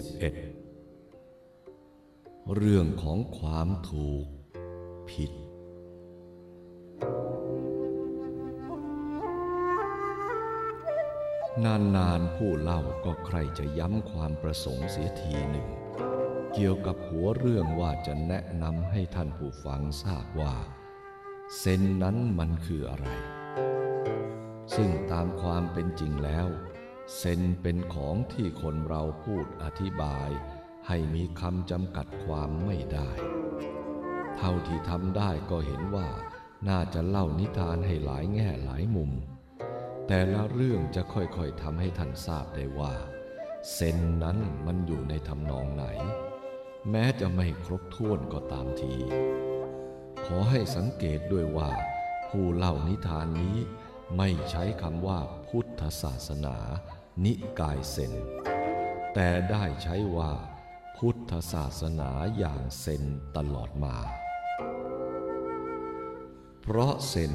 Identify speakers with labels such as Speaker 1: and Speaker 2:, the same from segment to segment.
Speaker 1: 21 เรื่องของความถูกผิด นานๆผู้เล่าก็ใครจะย้ำความประสงค์เสียทีหนึ่ง เกี่ยวกับหัวเรื่องว่าจะแนะนำให้ท่านผู้ฟังทราบว่า เซนนั้นมันคืออะไร ซึ่งตามความเป็นจริงแล้ว เซนเป็นของที่คนเราพูดอธิบาย ให้มีคำจำกัดความไม่ได้ เท่าที่ทำได้ก็เห็นว่าน่าจะเล่านิทานให้หลายแง่หลายมุม แต่ละเรื่องจะค่อยๆทำให้ท่านทราบได้ว่า เซนนั้นมันอยู่ในทำนองไหน แม้จะไม่ครบถ้วนก็ตามที ขอให้สังเกตด้วยว่า ผู้เล่านิทานนี้ไม่ใช้คำว่าพุทธศาสนา นิกายเซน แต่ได้ใช้ว่าพุทธศาสนาอย่างเซนตลอดมา เพราะเซน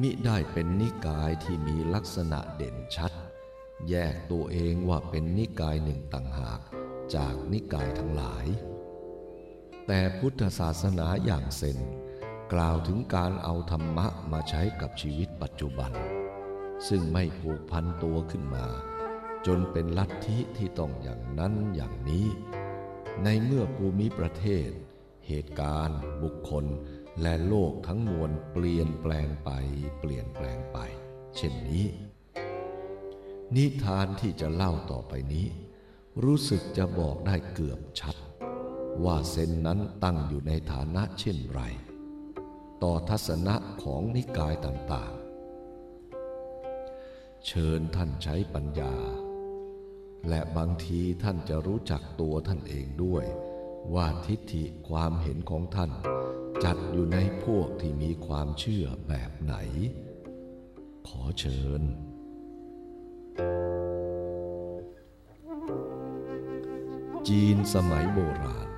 Speaker 1: มิได้เป็นนิกายที่มีลักษณะเด่นชัด แยกตัวเองว่าเป็นนิกายหนึ่งต่างหากจากนิกายทั้งหลาย แต่พุทธศาสนาอย่างเซนกล่าวถึงการเอาธรรมะมาใช้กับชีวิตปัจจุบัน ซึ่งไม่ผูกพันตัวขึ้นมา จนเป็นลัทธิที่ต้องอย่างนั้นอย่างนี้ ในเมื่อภูมิประเทศ เหตุการณ์ บุคคล และโลกทั้งมวลเปลี่ยนแปลงไป เปลี่ยนแปลงไป เช่นนี้ นิทานที่จะเล่าต่อไปนี้ รู้สึกจะบอกได้เกือบชัด ว่าเซนนั้นตั้งอยู่ในฐานะเช่นไร ต่อทัศนะของนิกายต่างๆ เชิญท่านใช้ปัญญา และบางทีท่านจะรู้จักตัวท่านเองด้วย ว่าทิฏฐิความเห็นของท่าน จัดอยู่ในพวกที่มีความเชื่อแบบไหน ขอเชิญ จีนสมัยโบราณ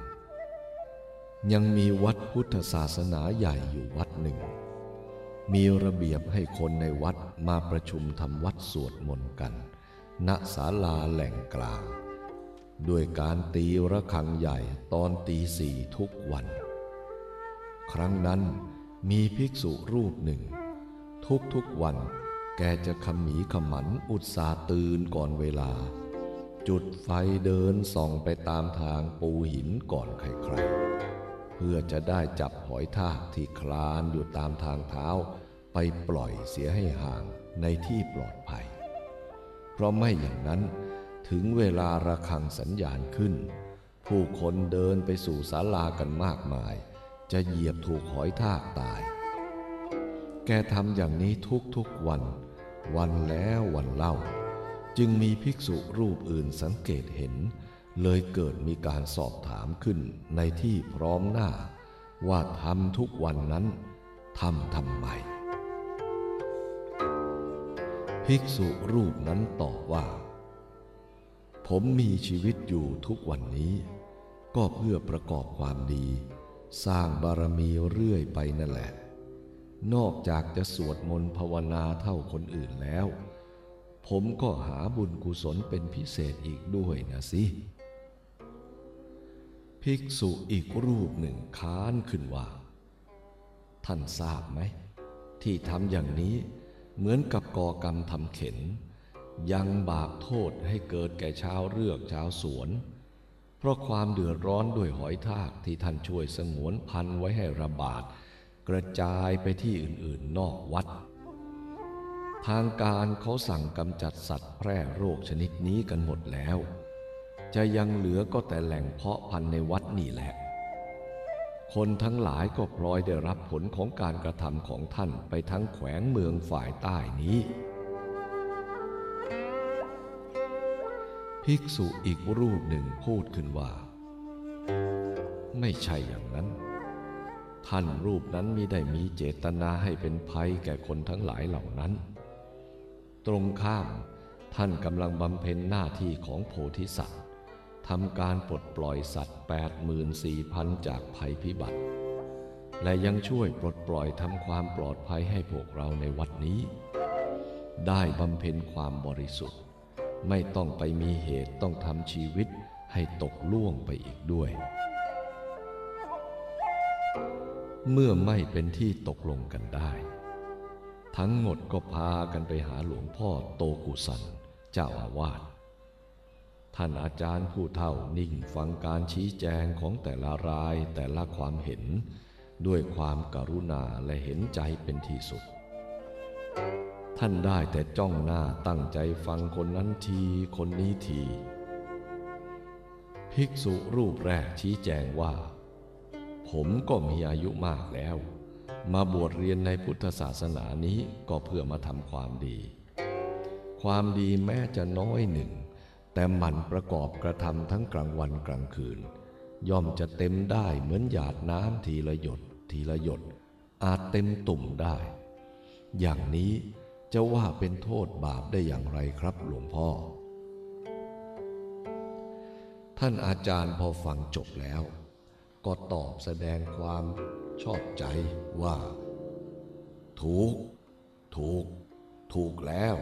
Speaker 1: ยังมีวัดพุทธศาสนาใหญ่อยู่วัดหนึ่ง มีระเบียบให้คนในวัดมาประชุมทำวัดสวดมนต์กัน ณศาลาแหล่งกลาง ด้วยการตีระฆังใหญ่ตอนตีสี่ทุกวัน ครั้งนั้นมีภิกษุรูปหนึ่ง ทุกๆวันแกจะขมีขมันอุตสาตื่นก่อนเวลา จุดไฟเดินส่องไปตามทางปูหินก่อนใครๆ เพื่อจะได้จับหอยทากที่คลานอยู่ตามทางเท้า ไปปล่อยเสียให้ห่างในที่ปลอดภัย เพราะไม่อย่างนั้นถึงเวลาระฆังสัญญาณขึ้น ผู้คนเดินไปสู่ศาลากันมากมาย จะเหยียบถูกหอยทากตาย แกทำอย่างนี้ทุกๆวัน วันแล้ววันเล่า จึงมีภิกษุรูปอื่นสังเกตเห็น เลยเกิดมีการสอบถามขึ้นในที่พร้อมหน้า ว่าทำทุกวันนั้นทำทำไม ภิกษุรูปนั้นตอบว่า ผมมีชีวิตอยู่ทุกวันนี้ ก็เพื่อประกอบความดี สร้างบารมีเรื่อยไปนั่นแหละ นอกจากจะสวดมนต์ภาวนาเท่าคนอื่นแล้ว ผมก็หาบุญกุศลเป็นพิเศษอีกด้วยนะสิ ภิกษุอีกรูปหนึ่งค้านขึ้นว่า ท่านทราบไหม ที่ทำอย่างนี้เเหมือนกับก่อกรรมทำเข็น ยังบาปโทษให้เกิดแก่ชาวเรือกชาวสวน เพราะความเดือดร้อนด้วยหอยทากที่ท่านช่วยสงวนพันไว้ให้ระบาด กระจายไปที่อื่นๆนอกวัด ทางการเขาสั่งกำจัดสัตว์แพร่โรคชนิดนี้กันหมดแล้ว จะยังเหลือก็แต่แหล่งเพาะพันธุ์ในวัดนี่แหละ คนทั้งหลายก็พลอยได้รับผลของการกระทำของท่านไปทั้งแขวงเมืองฝ่ายใต้นี้ ภิกษุอีกรูปหนึ่งพูดขึ้นว่า ไม่ใช่อย่างนั้น ท่านรูปนั้นมิได้มีเจตนาให้เป็นภัยแก่คนทั้งหลายเหล่านั้น ตรงข้ามท่านกำลังบำเพ็ญหน้าที่ของโพธิสัตว์ ทำการปลดปล่อยสัตว์ 84,000 จากภัยพิบัติ และยังช่วยปลดปล่อยทำความปลอดภัยให้พวกเราในวัดนี้ ได้บำเพ็ญความบริสุทธิ์ ไม่ต้องไปมีเหตุต้องทำชีวิตให้ตกล่วงไปอีกด้วย เมื่อไม่เป็นที่ตกลงกันได้ ทั้งหมดก็พากันไปหาหลวงพ่อโตกุสัน เจ้าอาวาส ท่านอาจารย์ผู้เฒ่านิ่งฟังการชี้แจงของแต่ละรายแต่ละความเห็น ด้วยความกรุณาและเห็นใจเป็นที่สุด ท่านได้แต่จ้องหน้าตั้งใจฟังคนนั้นทีคนนี้ที ภิกษุรูปแรกชี้แจงว่า ผมก็มีอายุมากแล้ว มาบวชเรียนในพุทธศาสนานี้ก็เพื่อมาทำความดี ความดีแม้จะน้อยหนึ่ง แต่หมั่นประกอบกระทำทั้งกลางวันกลางคืน ย่อมจะเต็มได้เหมือนหยาดน้ำทีละหยด ทีละหยด อาจเต็มตุ่มได้ อย่างนี้จะว่าเป็นโทษบาปได้อย่างไรครับหลวงพ่อ ท่านอาจารย์พอฟังจบแล้ว ก็ตอบแสดงความชอบใจว่า ถูก ถูก ถูกแล้ว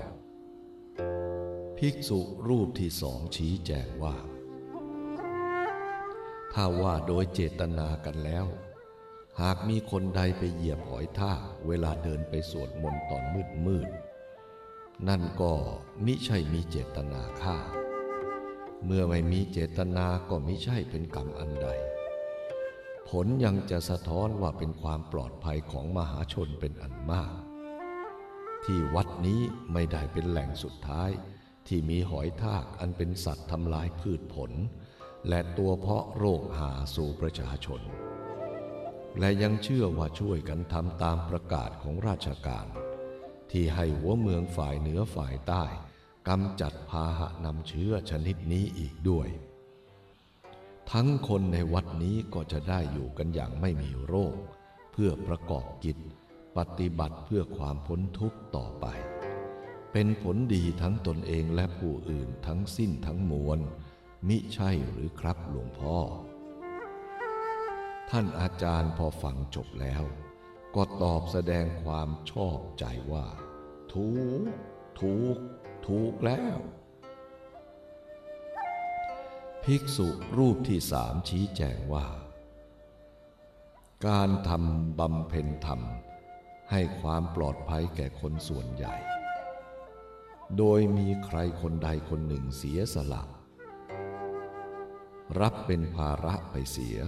Speaker 1: ภิกษุรูปที่สองชี้แจงว่า ถ้าว่าโดยเจตนากันแล้ว หากมีคนใดไปเหยียบหอยทากเวลาเดินไปสวดมนต์ตอนมืดมืด นั่นก็มิใช่มีเจตนาฆ่า เมื่อไม่มีเจตนาก็มิใช่เป็นกรรมอันใด ผลยังจะสะท้อนว่าเป็นความปลอดภัยของมหาชนเป็นอันมาก ที่วัดนี้ไม่ได้เป็นแหล่งสุดท้าย ที่มีหอยทากอันเป็นสัตว์ทำลายพืชผล และตัวเพาะโรคหาสู่ประชาชน และยังเชื่อว่าช่วยกันทำตามประกาศของราชการ ที่ให้หัวเมืองฝ่ายเหนือฝ่ายใต้กำจัดพาหะนำเชื้อชนิดนี้อีกด้วย ทั้งคนในวัดนี้ก็จะได้อยู่กันอย่างไม่มีโรค เพื่อประกอบกิจ ปฏิบัติเพื่อความพ้นทุกข์ต่อไป เป็นผลดีทั้งตนเองและผู้อื่นทั้งสิ้นทั้งมวล มิใช่หรือครับหลวงพ่อ ท่านอาจารย์พอฟังจบแล้ว ก็ตอบแสดงความชอบใจว่า ถูก ถูก ถูกแล้ว ภิกษุรูปที่สามชี้แจงว่า การทำบำเพ็ญธรรม ให้ความปลอดภัยแก่คนส่วนใหญ่ โดยมีใครคนใดคนหนึ่งเสียสละ รับเป็นภาระไปเสีย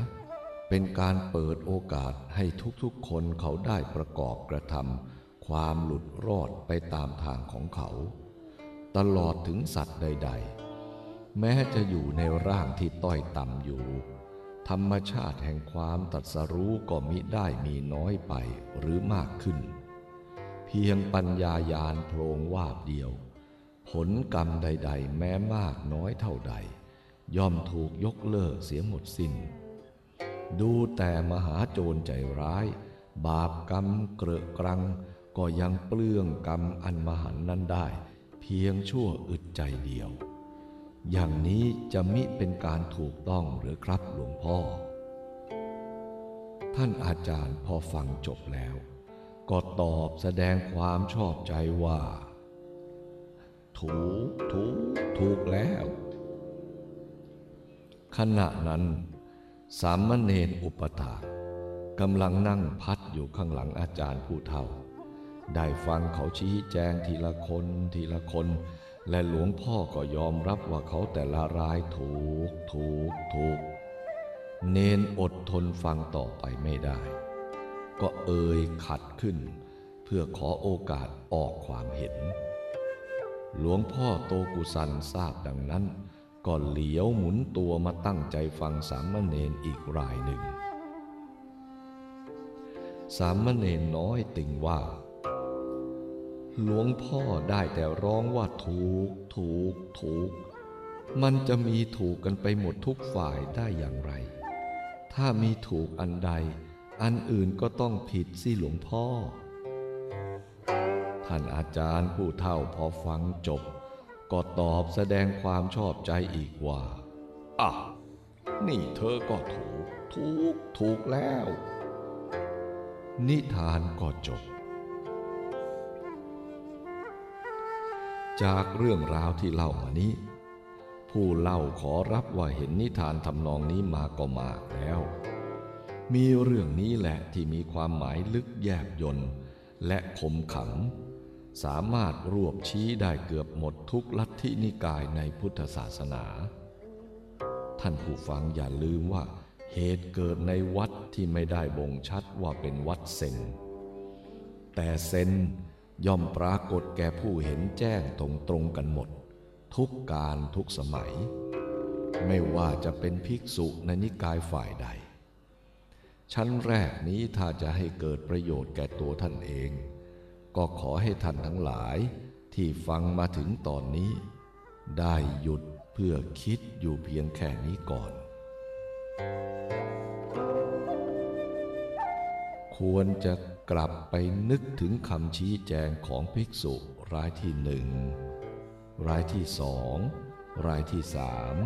Speaker 1: เป็นการเปิดโอกาสให้ทุกๆคนเขาได้ประกอบกระทำความหลุดรอดไปตามทางของเขา ตลอดถึงสัตว์ใด ๆ แม้จะอยู่ในร่างที่ต้อยต่ำอยู่ ธรรมชาติแห่งความตัดสรู้ก็มิได้มีน้อยไปหรือมากขึ้น เพียงปัญญายาณโพรงวาบเดียว ผลกรรมใด ๆ แม้มากน้อยเท่าใด ย่อมถูกยกเลิกเสียหมดสิน้น ดูแต่มหาโจรใจร้าย บาปกรรมเกรอกรัง ก็ยังเปลื้องกรรมอันมหันนั้นได้ เพียงชั่วอึดใจเดียว อย่างนี้จะมิเป็นการถูกต้องหรือครับหลวงพ่อ ท่านอาจารย์พอฟังจบแล้ว ก็ตอบแสดงความชอบใจว่า ถูกถูกถูกแล้ว ขณะนั้น สามเณรอุปถากำลังนั่งพัดอยู่ข้างหลังอาจารย์ผู้เฒ่า ได้ฟังเขาชี้แจงทีละคนทีละคน และหลวงพ่อก็ยอมรับว่าเขาแต่ละรายถูกถูกถูก เนนอดทนฟังต่อไปไม่ได้ ก็เอ่ยขัดขึ้น เพื่อขอโอกาสออกความเห็น หลวงพ่อโตกุสันทราบดังนั้น ก็เหลียวหมุนตัวมาตั้งใจฟังสามเณรอีกรายหนึ่ง สามเณรน้อยติงว่า หลวงพ่อได้แต่ร้องว่าถูก ถูก ถูก มันจะมีถูกกันไปหมดทุกฝ่ายได้อย่างไร ถ้ามีถูกอันใด อันอื่นก็ต้องผิดสิหลวงพ่อ ท่านอาจารย์ผู้เฒ่าพอฟังจบ ก็ตอบแสดงความชอบใจอีกว่าอะนี่เธอก็ถูก ถูก ถูกแล้ว นิทานก็จบ จากเรื่องราวที่เล่ามานี้ ผู้เล่าขอรับว่าเห็นนิทานทำนองนี้มาก็มากแล้ว มีเรื่องนี้แหละที่มีความหมายลึกแยบยนต์และคมขัง สามารถรวบชี้ได้เกือบหมดทุกลัทธินิกายในพุทธศาสนา ท่านผู้ฟังอย่าลืมว่า เหตุเกิดในวัดที่ไม่ได้บ่งชัดว่าเป็นวัดเซน แต่เซนย่อมปรากฏแก่ผู้เห็นแจ้งตรงตรงกันหมด ทุกการทุกสมัย ไม่ว่าจะเป็นภิกษุในนิกายฝ่ายใด ชั้นแรกนี้ถ้าจะให้เกิดประโยชน์แก่ตัวท่านเอง ก็ขอให้ท่านทั้งหลายที่ฟังมาถึงตอนนี้ ได้หยุดเพื่อคิดอยู่เพียงแค่นี้ก่อน ควรจะกลับไปนึกถึงคำชี้แจงของภิกษุรายที่หนึ่งรายที่สองรายที่สาม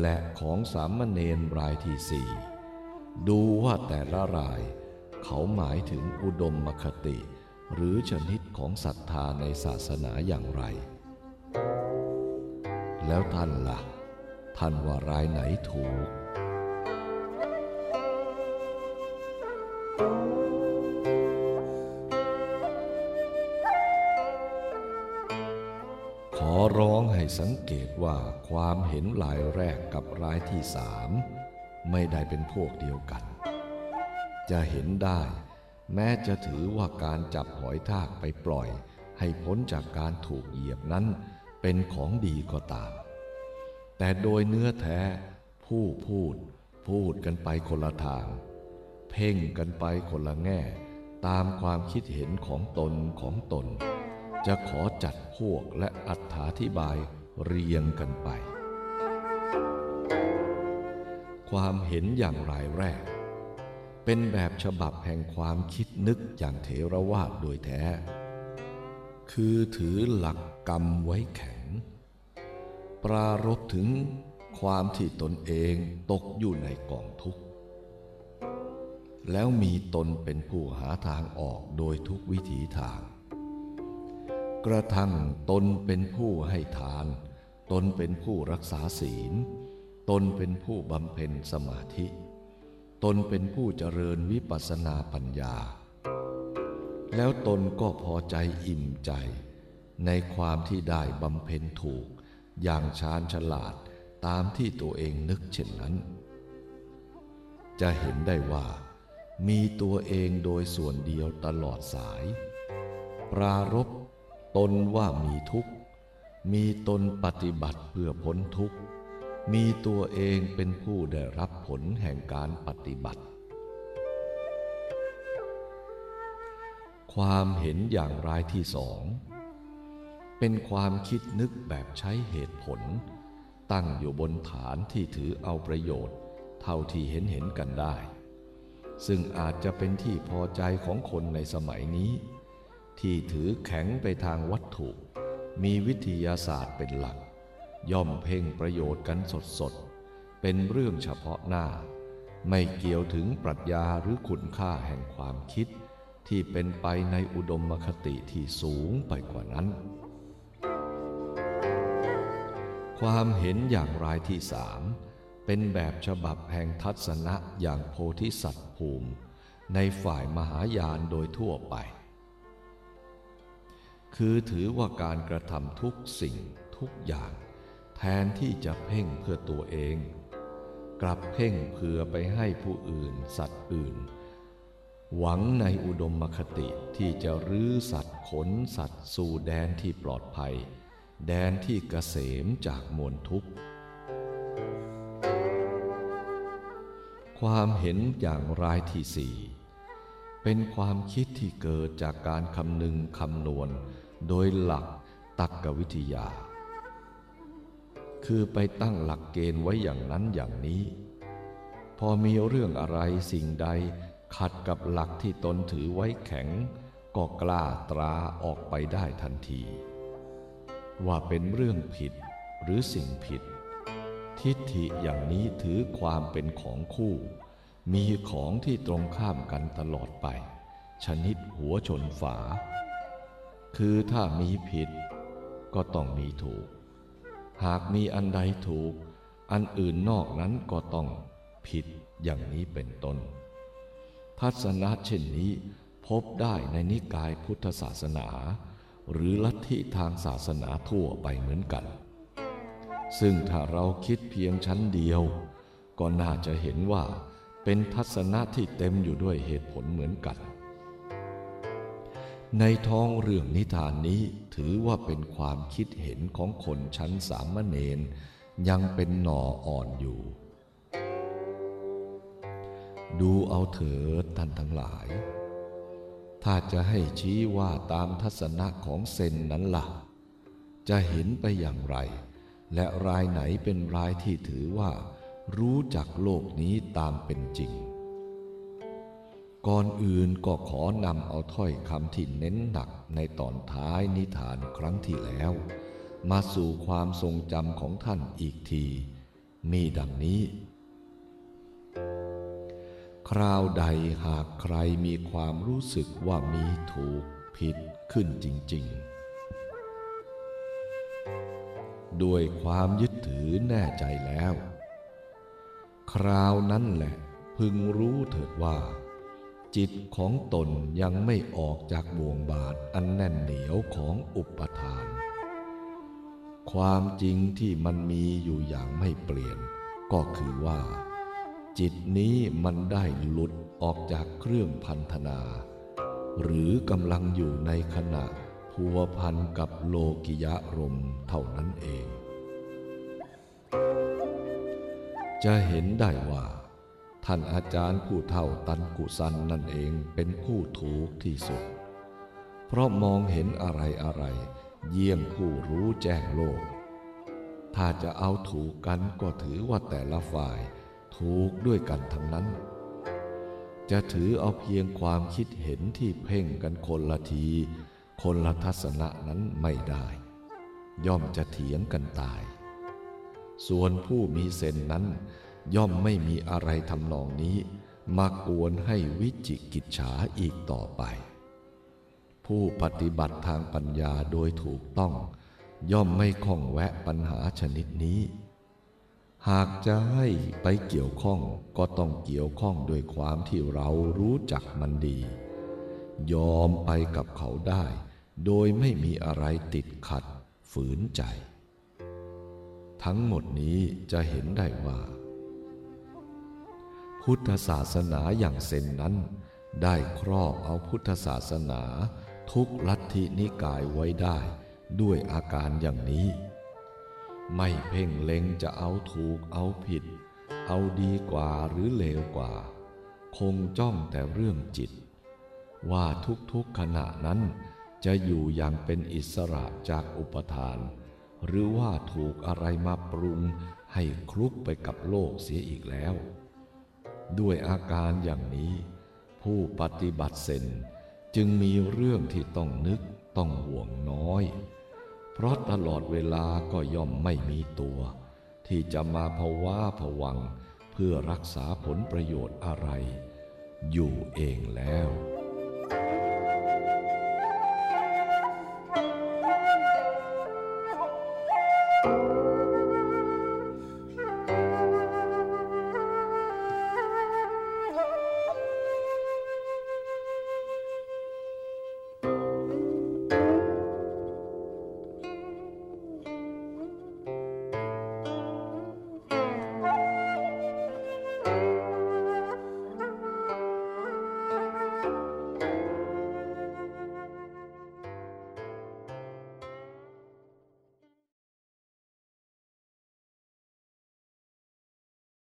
Speaker 1: และของสามเณรรายที่สี่ ดูว่าแต่ละราย เขาหมายถึงอุดมมคติ หรือชนิดของศรัทธาในศาสนาอย่างไร แล้วท่านละ่ะ ท่านว่ารายไหนถูกขอร้องให้สังเกตว่าความเห็นรายแรกกับรายที่สาม ไม่ได้เป็นพวกเดียวกัน จะเห็นได้ แม้จะถือว่าการจับหอยทากไปปล่อย ให้พ้นจากการถูกเหยียบนั้นเป็นของดีก็ตาม แต่โดยเนื้อแท้ผู้พูดพูดกันไปคนละทาง เพ่งกันไปคนละแง่ ตามความคิดเห็นของตนของตน จะขอจัดพวกและอัธาธิบายเรียงกันไป ความเห็นอย่างรายแรก เป็นแบบฉบับแห่งความคิดนึกอย่างเถรวาทโดยแท้ คือถือหลักกรรมไว้แข็ง ปรารบถึงความที่ตนเองตกอยู่ในกองทุกข์ แล้วมีตนเป็นผู้หาทางออกโดยทุกวิถีทาง กระทั่งตนเป็นผู้ให้ทาน ตนเป็นผู้รักษาศีล ตนเป็นผู้บำเพ็ญสมาธิ ตนเป็นผู้เจริญวิปัสสนาปัญญา แล้วตนก็พอใจอิ่มใจ ในความที่ได้บำเพ็ญถูก อย่างชาญฉลาดตามที่ตัวเองนึกเช่นนั้น จะเห็นได้ว่า มีตัวเองโดยส่วนเดียวตลอดสาย ปรารบตนว่ามีทุกข์ มีตนปฏิบัติเพื่อพ้นทุกข์ มีตัวเองเป็นผู้ได้รับผลแห่งการปฏิบัติ ความเห็นอย่างรายที่สอง เป็นความคิดนึกแบบใช้เหตุผล ตั้งอยู่บนฐานที่ถือเอาประโยชน์ เท่าที่เห็นเห็นกันได้ ซึ่งอาจจะเป็นที่พอใจของคนในสมัยนี้ ที่ถือแข็งไปทางวัตถุ มีวิทยาศาสตร์เป็นหลัก ย่อมเพ่งประโยชน์กันสดๆเป็นเรื่องเฉพาะหน้า ไม่เกี่ยวถึงปรัชญาหรือคุณค่าแห่งความคิด ที่เป็นไปในอุดมคติที่สูงไปกว่านั้น ความเห็นอย่างรายที่สามเป็นแบบฉบับแห่งทัศนะอย่างโพธิสัตว์ภูมิ ในฝ่ายมหายานโดยทั่วไป คือถือว่าการกระทำทุกสิ่งทุกอย่าง แทนที่จะเพ่งเพื่อตัวเอง กลับเพ่งเพื่อไปให้ผู้อื่นสัตว์อื่น หวังในอุดมคติที่จะรื้อสัตว์ขนสัตว์สู่แดนที่ปลอดภัย แดนที่เกษมจากมวลทุกข์ความเห็นอย่างรายที่สี่เป็นความคิดที่เกิดจากการคำนึงคำนวณ โดยหลักตักกวิทยา คือไปตั้งหลักเกณฑ์ไว้อย่างนั้นอย่างนี้ พอมีเรื่องอะไรสิ่งใดขัดกับหลักที่ตนถือไว้แข็ง ก็กล้าตราออกไปได้ทันที ว่าเป็นเรื่องผิดหรือสิ่งผิด ทิฏฐิอย่างนี้ถือความเป็นของคู่ มีของที่ตรงข้ามกันตลอดไป ชนิดหัวชนฝา คือถ้ามีผิดก็ต้องมีถูก หากมีอันใดถูก อันอื่นนอกนั้นก็ต้องผิดอย่างนี้เป็นต้น ทัศนะเช่นนี้พบได้ในนิกายพุทธศาสนา หรือลัทธิทางศาสนาทั่วไปเหมือนกัน ซึ่งถ้าเราคิดเพียงชั้นเดียว ก็น่าจะเห็นว่าเป็นทัศนะที่เต็มอยู่ด้วยเหตุผลเหมือนกัน ในท้องเรื่องนิทานนี้ถือว่าเป็นความคิดเห็นของคนชั้นสามเณรยังเป็นหน่ออ่อนอยู่ ดูเอาเถิดท่านทั้งหลาย ถ้าจะให้ชี้ว่าตามทัศนะของเซนนั้นละ่ะ จะเห็นไปอย่างไร และรายไหนเป็นรายที่ถือว่า รู้จักโลกนี้ตามเป็นจริง ก่อนอื่นก็ขอนำเอาถ้อยคำที่เน้นหนักในตอนท้ายนิทานครั้งที่แล้ว มาสู่ความทรงจำของท่านอีกที มีดังนี้ คราวใดหากใครมีความรู้สึกว่ามีถูกผิดขึ้นจริง ๆ ด้วยความยึดถือแน่ใจแล้ว คราวนั้นแหละพึงรู้เถิดว่า จิตของตนยังไม่ออกจากบ่วงบาทอันแน่นเหนียวของอุปทาน ความจริงที่มันมีอยู่อย่างไม่เปลี่ยน ก็คือว่า จิตนี้มันได้หลุดออกจากเครื่องพันธนา หรือกำลังอยู่ในขณะพัวพันกับโลกิยะรม์เท่านั้นเอง จะเห็นได้ว่า ท่านอาจารย์ผู้เท่าตันกุสันนั่นเองเป็นผู้ถูกที่สุด เพราะมองเห็นอะไรอะไรเยี่ยมผู้รู้แจ้งโลก ถ้าจะเอาถูกกันก็ถือว่าแต่ละฝ่ายถูกด้วยกันทั้งนั้น จะถือเอาเพียงความคิดเห็นที่เพ่งกันคนละที คนละทัศนะนั้นไม่ได้ ย่อมจะเถียงกันตาย ส่วนผู้มีเซนนั้น ย่อมไม่มีอะไรทำนองนี้มากวนให้วิจิกิจฉาอีกต่อไป ผู้ปฏิบัติทางปัญญาโดยถูกต้อง ย่อมไม่ข้องแวะปัญหาชนิดนี้ หากจะให้ไปเกี่ยวข้องก็ต้องเกี่ยวข้องด้วยความที่เรารู้จักมันดี ยอมไปกับเขาได้ โดยไม่มีอะไรติดขัดฝืนใจ ทั้งหมดนี้จะเห็นได้ว่า พุทธศาสนาอย่างเซนนั้น ได้ครอบเอาพุทธศาสนา ทุกลัทธินิกายไว้ได้ ด้วยอาการอย่างนี้ ไม่เพ่งเล็งจะเอาถูกเอาผิด เอาดีกว่าหรือเลวกว่า คงจ้องแต่เรื่องจิต ว่าทุกๆขณะนั้นจะอยู่อย่างเป็นอิสระจากอุปทาน หรือว่าถูกอะไรมาปรุงให้คลุกไปกับโลกเสียอีกแล้ว ด้วยอาการอย่างนี้ ผู้ปฏิบัติเซนจึงมีเรื่องที่ต้องนึกต้องห่วงน้อย เพราะตลอดเวลาก็ย่อมไม่มีตัว ที่จะมาภาวะผวังเพื่อรักษาผลประโยชน์อะไร อยู่เองแล้ว